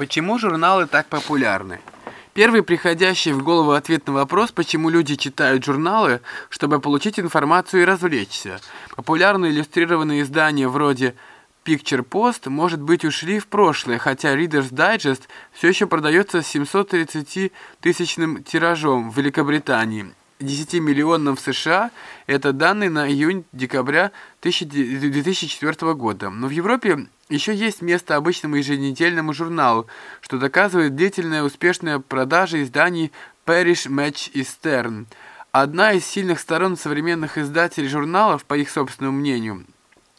Почему журналы так популярны? Первый приходящий в голову ответ на вопрос, почему люди читают журналы, чтобы получить информацию и развлечься. Популярные иллюстрированные издания вроде Picture Post, может быть, ушли в прошлое, хотя Reader's Digest все еще продается с 730-тысячным тиражом в Великобритании. 10-миллионным в США – это данные на июнь-декабря 2004 года. Но в Европе еще есть место обычному еженедельному журналу, что доказывает длительная успешная продажа изданий Parish Match и Stern. Одна из сильных сторон современных издателей журналов, по их собственному мнению,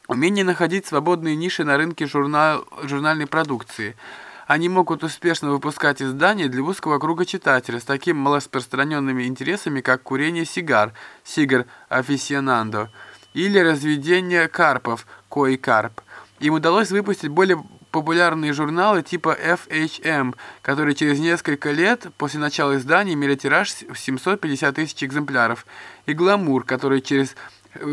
умение находить свободные ниши на рынке журнал, журнальной продукции. Они могут успешно выпускать издания для узкого круга читателя с такими малораспространенными интересами, как курение сигар, сигар афисионандо, или разведение карпов, кои карп. Им удалось выпустить более популярные журналы типа FHM, которые через несколько лет после начала издания имели тираж в 750 тысяч экземпляров, и «Гламур», который через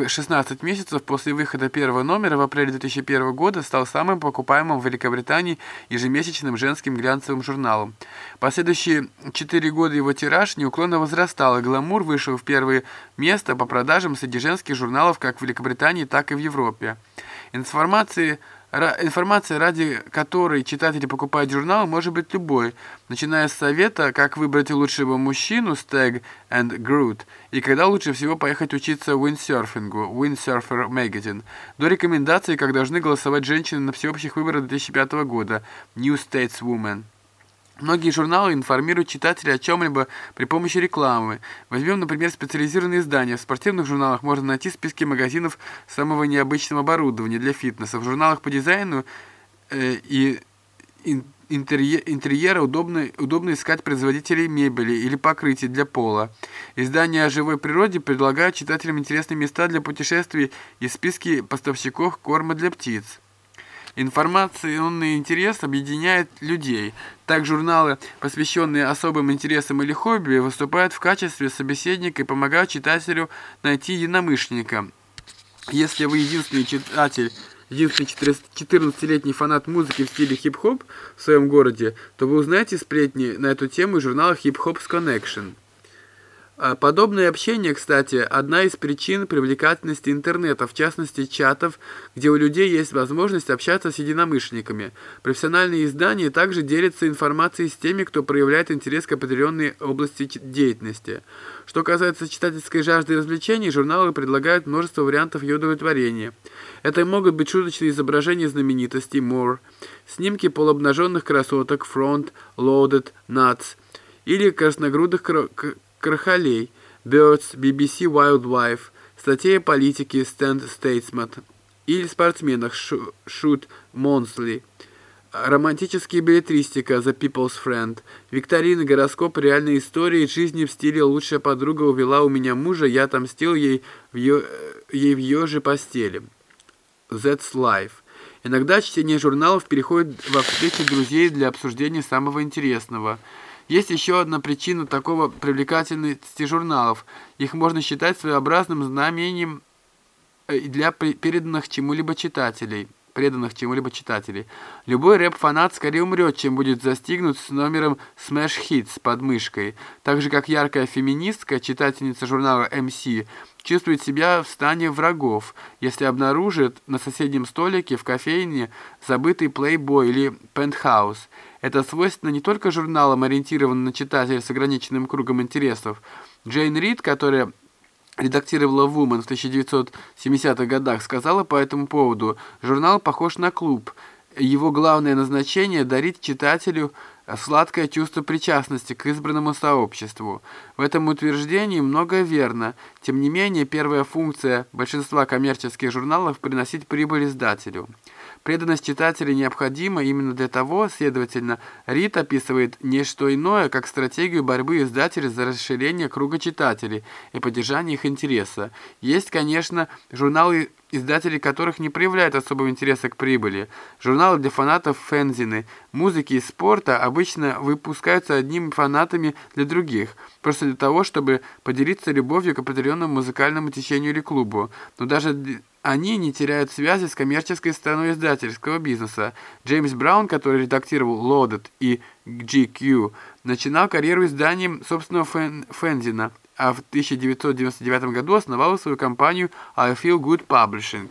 16 месяцев после выхода первого номера в апреле 2001 года стал самым покупаемым в Великобритании ежемесячным женским глянцевым журналом. Последующие 4 года его тираж неуклонно возрастал, и «Гламур» вышел в первое место по продажам среди женских журналов как в Великобритании, так и в Европе. Информации, информация, ради которой читатели покупают журнал, может быть любой, начиная с совета, как выбрать лучшего мужчину, Stag and Groot, и когда лучше всего поехать учиться виндсерфингу, Windsurfer Magazine, до рекомендаций, как должны голосовать женщины на всеобщих выборах 2005 года, New Stateswoman. Многие журналы информируют читателей о чем-либо при помощи рекламы. Возьмем, например, специализированные издания. В спортивных журналах можно найти списки магазинов самого необычного оборудования для фитнеса. В журналах по дизайну э, и интерьер, интерьера удобно, удобно искать производителей мебели или покрытий для пола. Издания о живой природе предлагают читателям интересные места для путешествий и списки поставщиков корма для птиц. Информационный интерес объединяет людей. Так журналы, посвященные особым интересам или хобби, выступают в качестве собеседника и помогают читателю найти единомышленника. Если вы единственный читатель, единственный 14-летний фанат музыки в стиле хип-хоп в своем городе, то вы узнаете сплетни на эту тему из журнала Hip Hop's Connection. А подобное общение, кстати, одна из причин привлекательности интернета, в частности чатов, где у людей есть возможность общаться с единомышленниками. Профессиональные издания также делятся информацией с теми, кто проявляет интерес к определенной области деятельности. Что касается читательской жажды развлечений, журналы предлагают множество вариантов ее удовлетворения. Это могут быть шуточные изображения знаменитостей, more, снимки полуобнаженных красоток, front, loaded, nuts, или красногрудых Крахалей, Birds, BBC Wildlife, статьи о политике Stand Statesman или спортсменах Shoot Monthly, романтические билетристика The People's Friend, викторины, гороскоп, реальные истории жизни в стиле «Лучшая подруга увела у меня мужа, я отомстил ей в ее, ей в ее же постели». That's Life. Иногда чтение журналов переходит во встречи друзей для обсуждения самого интересного – есть еще одна причина такого привлекательности журналов. Их можно считать своеобразным знамением э, для переданных чему-либо читателей преданных чему-либо читателей. Любой рэп-фанат скорее умрет, чем будет застигнут с номером Smash Hits под мышкой. Так же, как яркая феминистка, читательница журнала MC, чувствует себя в стане врагов, если обнаружит на соседнем столике в кофейне забытый Playboy или Penthouse. Это свойственно не только журналам, ориентированным на читателя с ограниченным кругом интересов. Джейн Рид, которая редактировала «Вумен» в 1970-х годах, сказала по этому поводу, журнал похож на клуб. Его главное назначение – дарить читателю сладкое чувство причастности к избранному сообществу. В этом утверждении многое верно. Тем не менее, первая функция большинства коммерческих журналов – приносить прибыль издателю. Преданность читателя необходима именно для того, следовательно, Рид описывает не что иное, как стратегию борьбы издателей за расширение круга читателей и поддержание их интереса. Есть, конечно, журналы издатели которых не проявляют особого интереса к прибыли. Журналы для фанатов фэнзины, музыки и спорта обычно выпускаются одними фанатами для других, просто для того, чтобы поделиться любовью к определенному музыкальному течению или клубу. Но даже они не теряют связи с коммерческой стороной издательского бизнеса. Джеймс Браун, который редактировал Loaded и GQ, начинал карьеру изданием собственного фэн фэнзина, а в 1999 году основал свою компанию I Feel Good Publishing.